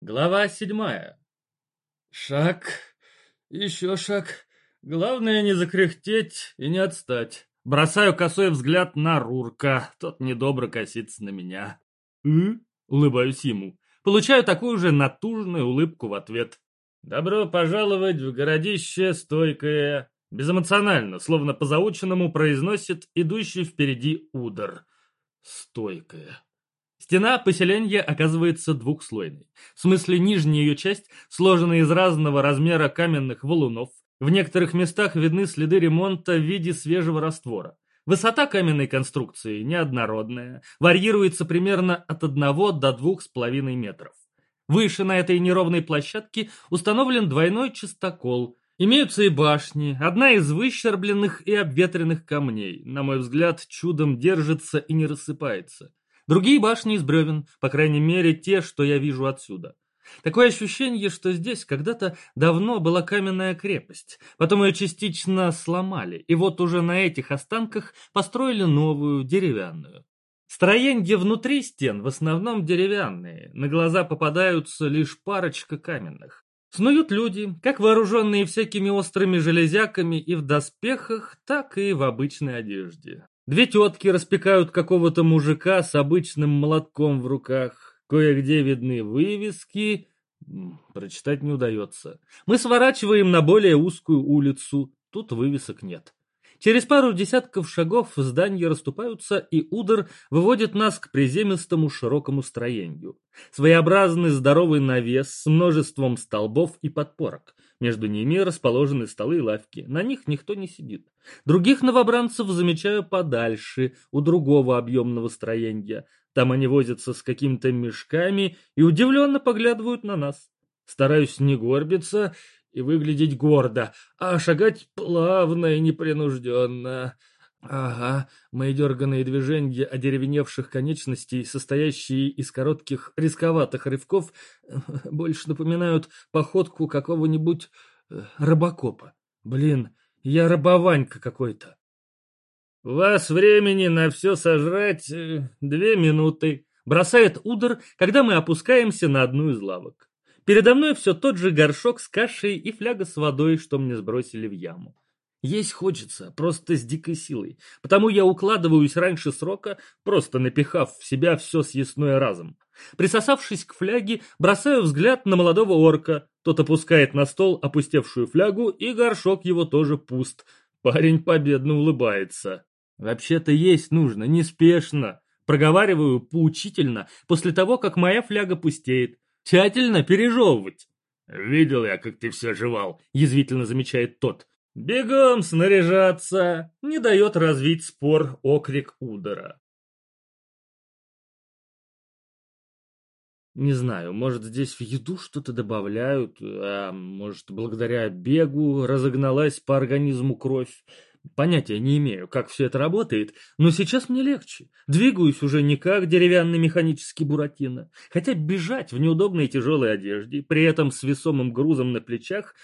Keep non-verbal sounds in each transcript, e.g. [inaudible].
Глава седьмая. Шаг, еще шаг. Главное не закряхтеть и не отстать. Бросаю косой взгляд на Рурка, тот недобро косится на меня. «Ы?» — улыбаюсь ему. Получаю такую же натужную улыбку в ответ. «Добро пожаловать в городище стойкое!» Безэмоционально, словно по заученному, произносит идущий впереди удар. «Стойкое!» Стена поселения оказывается двухслойной. В смысле, нижняя ее часть сложена из разного размера каменных валунов. В некоторых местах видны следы ремонта в виде свежего раствора. Высота каменной конструкции неоднородная, варьируется примерно от 1 до 2,5 метров. Выше на этой неровной площадке установлен двойной чистокол. Имеются и башни, одна из выщербленных и обветренных камней, на мой взгляд, чудом держится и не рассыпается. Другие башни из бревен, по крайней мере, те, что я вижу отсюда. Такое ощущение, что здесь когда-то давно была каменная крепость, потом ее частично сломали, и вот уже на этих останках построили новую, деревянную. Строения внутри стен в основном деревянные, на глаза попадаются лишь парочка каменных. Снуют люди, как вооруженные всякими острыми железяками и в доспехах, так и в обычной одежде. Две тетки распекают какого-то мужика с обычным молотком в руках. Кое-где видны вывески. Прочитать не удается. Мы сворачиваем на более узкую улицу. Тут вывесок нет. Через пару десятков шагов здания расступаются, и удар выводит нас к приземистому широкому строению. Своеобразный здоровый навес с множеством столбов и подпорок. Между ними расположены столы и лавки. На них никто не сидит. Других новобранцев замечаю подальше, у другого объемного строения. Там они возятся с какими-то мешками и удивленно поглядывают на нас. Стараюсь не горбиться и выглядеть гордо, а шагать плавно и непринужденно. Ага, мои дерганные движения одеревеневших конечностей, состоящие из коротких рисковатых рывков, [laughs] больше напоминают походку какого-нибудь э, рыбакопа. Блин, я рабованька какой-то. «У вас времени на все сожрать э, две минуты», — бросает удар, когда мы опускаемся на одну из лавок. Передо мной все тот же горшок с кашей и фляга с водой, что мне сбросили в яму. Есть хочется, просто с дикой силой, потому я укладываюсь раньше срока, просто напихав в себя все съестное разом. Присосавшись к фляге, бросаю взгляд на молодого орка. Тот опускает на стол опустевшую флягу, и горшок его тоже пуст. Парень победно улыбается. Вообще-то есть нужно, неспешно. Проговариваю поучительно, после того, как моя фляга пустеет тщательно пережевывать. «Видел я, как ты все жевал», — язвительно замечает тот. «Бегом снаряжаться!» — не дает развить спор окрик удара. Не знаю, может здесь в еду что-то добавляют, а может благодаря бегу разогналась по организму кровь. Понятия не имею, как все это работает, но сейчас мне легче. Двигаюсь уже не как деревянный механический буратино. Хотя бежать в неудобной тяжелой одежде, при этом с весомым грузом на плечах,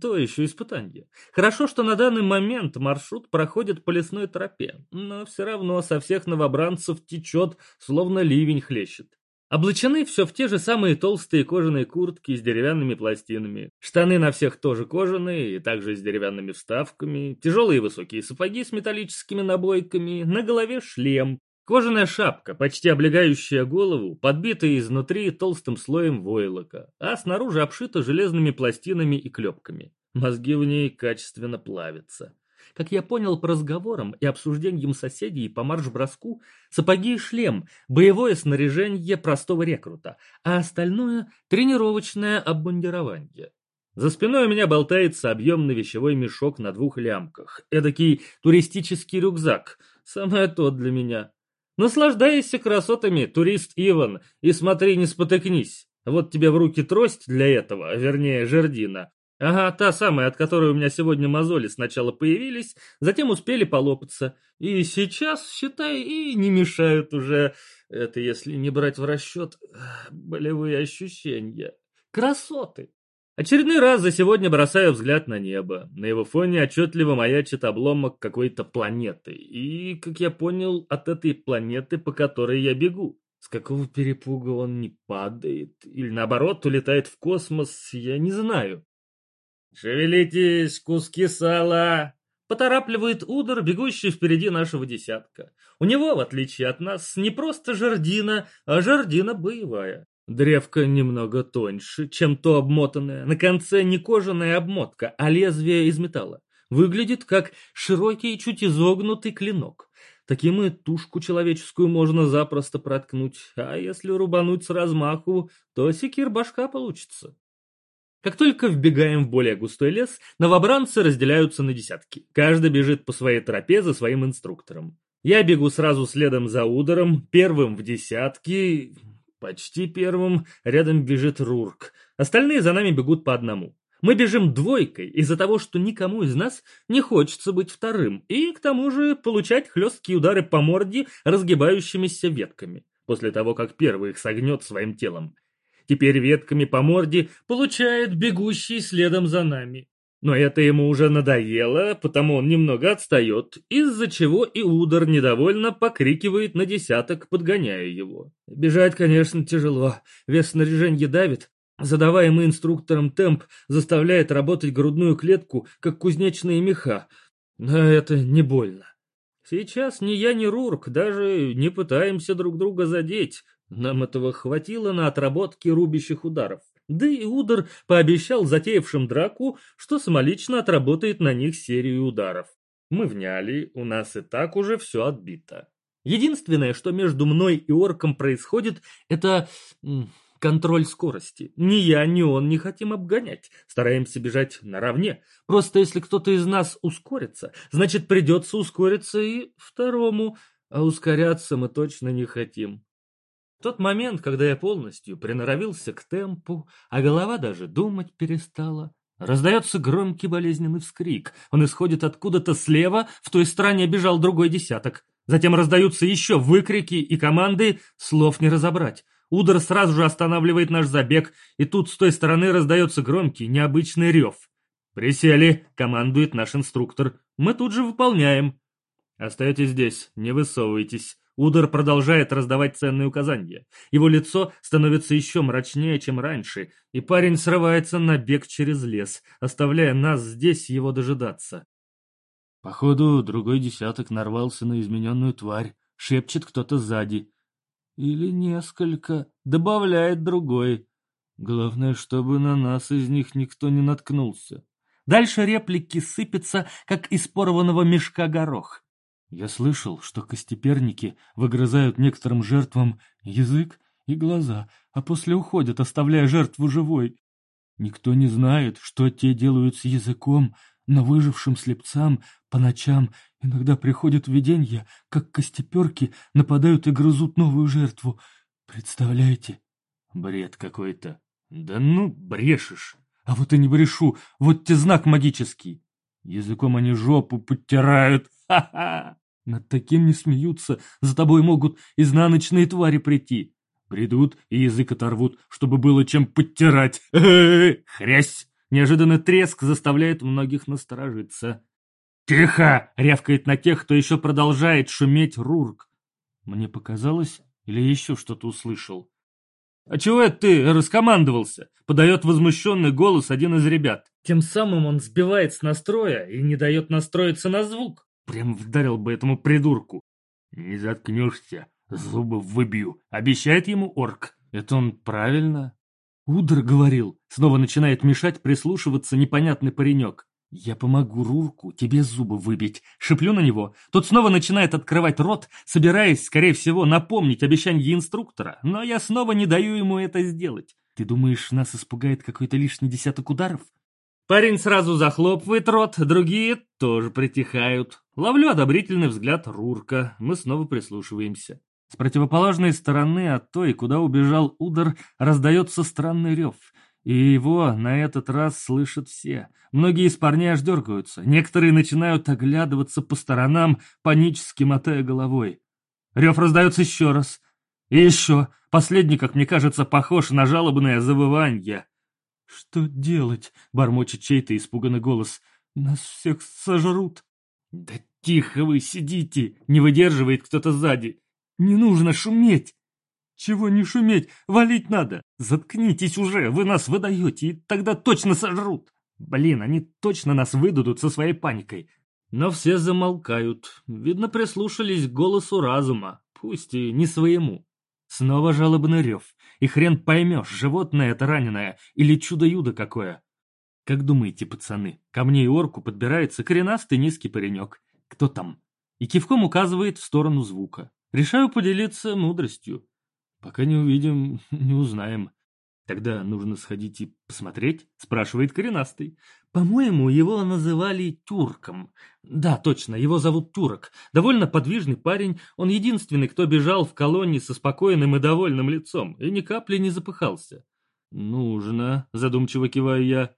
то еще испытание. Хорошо, что на данный момент маршрут проходит по лесной тропе, но все равно со всех новобранцев течет, словно ливень хлещет. Облачены все в те же самые толстые кожаные куртки с деревянными пластинами. Штаны на всех тоже кожаные и также с деревянными вставками. Тяжелые высокие сапоги с металлическими набойками. На голове шлем. Кожаная шапка, почти облегающая голову, подбитая изнутри толстым слоем войлока, а снаружи обшита железными пластинами и клепками. Мозги в ней качественно плавятся. Как я понял по разговорам и обсуждениям соседей по марш-броску, сапоги и шлем – боевое снаряжение простого рекрута, а остальное – тренировочное обмундирование. За спиной у меня болтается объемный вещевой мешок на двух лямках, эдакий туристический рюкзак, самое то для меня. Наслаждайся красотами, турист Иван, и смотри, не спотыкнись. Вот тебе в руки трость для этого, вернее, жердина, Ага, та самая, от которой у меня сегодня мозоли сначала появились, затем успели полопаться. И сейчас, считай, и не мешают уже, это если не брать в расчет, болевые ощущения. Красоты! Очередной раз за сегодня бросаю взгляд на небо. На его фоне отчетливо маячит обломок какой-то планеты. И, как я понял, от этой планеты, по которой я бегу. С какого перепуга он не падает или наоборот улетает в космос, я не знаю. «Шевелитесь, куски сала!» Поторапливает Удар, бегущий впереди нашего десятка. У него, в отличие от нас, не просто жердина, а жердина боевая. Древко немного тоньше, чем то обмотанное. На конце не кожаная обмотка, а лезвие из металла. Выглядит как широкий, чуть изогнутый клинок. Таким и тушку человеческую можно запросто проткнуть, а если рубануть с размаху, то секир башка получится. Как только вбегаем в более густой лес, новобранцы разделяются на десятки. Каждый бежит по своей тропе за своим инструктором. Я бегу сразу следом за ударом, первым в десятке, почти первым, рядом бежит Рурк. Остальные за нами бегут по одному. Мы бежим двойкой из-за того, что никому из нас не хочется быть вторым, и к тому же получать хлесткие удары по морде разгибающимися ветками, после того, как первый их согнет своим телом. Теперь ветками по морде получает бегущий следом за нами. Но это ему уже надоело, потому он немного отстает, из-за чего и удар недовольно покрикивает на десяток, подгоняя его. Бежать, конечно, тяжело, вес снаряжения давит. Задаваемый инструктором темп заставляет работать грудную клетку, как кузнечные меха. Но это не больно. Сейчас ни я, ни Рурк даже не пытаемся друг друга задеть. Нам этого хватило на отработке рубящих ударов. Да и Удар пообещал затеявшим драку, что самолично отработает на них серию ударов. Мы вняли, у нас и так уже все отбито. Единственное, что между мной и орком происходит, это контроль скорости. Ни я, ни он не хотим обгонять. Стараемся бежать наравне. Просто если кто-то из нас ускорится, значит придется ускориться и второму. А ускоряться мы точно не хотим. Тот момент, когда я полностью приноровился к темпу, а голова даже думать перестала, раздается громкий болезненный вскрик. Он исходит откуда-то слева, в той стороне бежал другой десяток. Затем раздаются еще выкрики и команды, слов не разобрать. Удар сразу же останавливает наш забег, и тут с той стороны раздается громкий, необычный рев. «Присели», — командует наш инструктор. «Мы тут же выполняем». «Остаетесь здесь, не высовывайтесь». Удар продолжает раздавать ценные указания. Его лицо становится еще мрачнее, чем раньше, и парень срывается на бег через лес, оставляя нас здесь его дожидаться. Походу, другой десяток нарвался на измененную тварь, шепчет кто-то сзади. Или несколько, добавляет другой. Главное, чтобы на нас из них никто не наткнулся. Дальше реплики сыпятся, как из порванного мешка горох. Я слышал, что костеперники выгрызают некоторым жертвам язык и глаза, а после уходят, оставляя жертву живой. Никто не знает, что те делают с языком, но выжившим слепцам по ночам иногда приходят видения, как костеперки нападают и грызут новую жертву. Представляете? Бред какой-то. Да ну, брешешь. А вот и не брешу, вот те знак магический. Языком они жопу подтирают. Ха-ха! [laughs] Над таким не смеются, за тобой могут изнаночные твари прийти. Придут и язык оторвут, чтобы было чем подтирать. [laughs] Хрясь! Неожиданный треск заставляет многих насторожиться. «Тихо!» — рявкает на тех, кто еще продолжает шуметь Рурк. Мне показалось, или еще что-то услышал. «А чего это ты раскомандовался?» — подает возмущенный голос один из ребят. Тем самым он сбивает с настроя и не дает настроиться на звук. Прям вдарил бы этому придурку. «Не заткнешься, зубы выбью», — обещает ему орк. Это он правильно? Удр говорил. Снова начинает мешать прислушиваться непонятный паренек. «Я помогу Рурку тебе зубы выбить». Шиплю на него. Тот снова начинает открывать рот, собираясь, скорее всего, напомнить обещание инструктора, но я снова не даю ему это сделать. «Ты думаешь, нас испугает какой-то лишний десяток ударов?» Парень сразу захлопывает рот, другие тоже притихают. Ловлю одобрительный взгляд Рурка, мы снова прислушиваемся. С противоположной стороны от той, куда убежал Удар, раздается странный рев. И его на этот раз слышат все. Многие из парней аж дергаются. Некоторые начинают оглядываться по сторонам, панически мотая головой. Рев раздается еще раз. И еще. Последний, как мне кажется, похож на жалобное завывание. «Что делать?» — бормочет чей-то испуганный голос. «Нас всех сожрут!» «Да тихо вы сидите!» — не выдерживает кто-то сзади. «Не нужно шуметь!» Чего не шуметь, валить надо. Заткнитесь уже, вы нас выдаете, и тогда точно сожрут. Блин, они точно нас выдадут со своей паникой. Но все замолкают. Видно, прислушались к голосу разума, пусть и не своему. Снова жалобный рев. И хрен поймешь, животное это раненое или чудо-юдо какое. Как думаете, пацаны, ко мне и орку подбирается коренастый низкий паренек. Кто там? И кивком указывает в сторону звука. Решаю поделиться мудростью. Пока не увидим, [laughs] не узнаем. Тогда нужно сходить и посмотреть, спрашивает коренастый. По-моему, его называли Тюрком. Да, точно, его зовут Тюрок. Довольно подвижный парень, он единственный, кто бежал в колонии со спокойным и довольным лицом, и ни капли не запыхался. «Нужно», — задумчиво киваю я.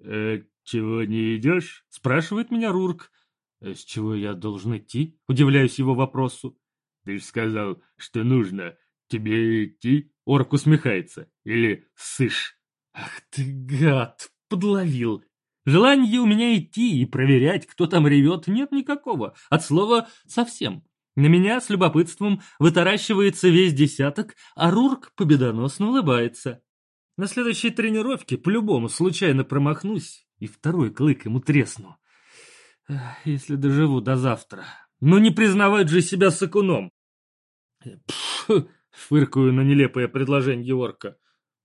«Э, чего не идешь?» — спрашивает меня Рурк. «Э, «С чего я должен идти?» — удивляюсь его вопросу. «Ты ж сказал, что нужно. Тебе идти?» — орк усмехается. «Или сышь?» «Ах ты гад! Подловил!» Желания у меня идти и проверять, кто там ревет, нет никакого. От слова «совсем». На меня с любопытством вытаращивается весь десяток, а Рурк победоносно улыбается. На следующей тренировке по-любому случайно промахнусь и второй клык ему тресну. Если доживу до завтра. Но не признавать же себя сакуном. Пф, фыркаю на нелепое предложение орка.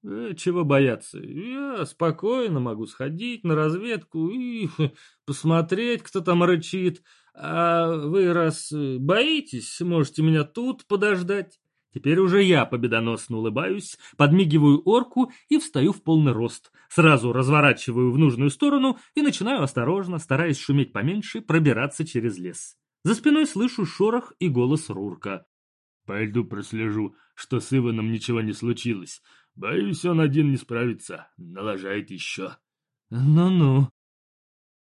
Э, чего бояться? Я спокойно могу сходить на разведку и [laughs] посмотреть, кто там рычит. А вы раз э, боитесь, можете меня тут подождать. Теперь уже я победоносно улыбаюсь, подмигиваю орку и встаю в полный рост. Сразу разворачиваю в нужную сторону и начинаю осторожно, стараясь шуметь поменьше, пробираться через лес. За спиной слышу шорох и голос Рурка. «Пойду прослежу, что с Иваном ничего не случилось. Боюсь, он один не справится. Налажает еще. Ну-ну.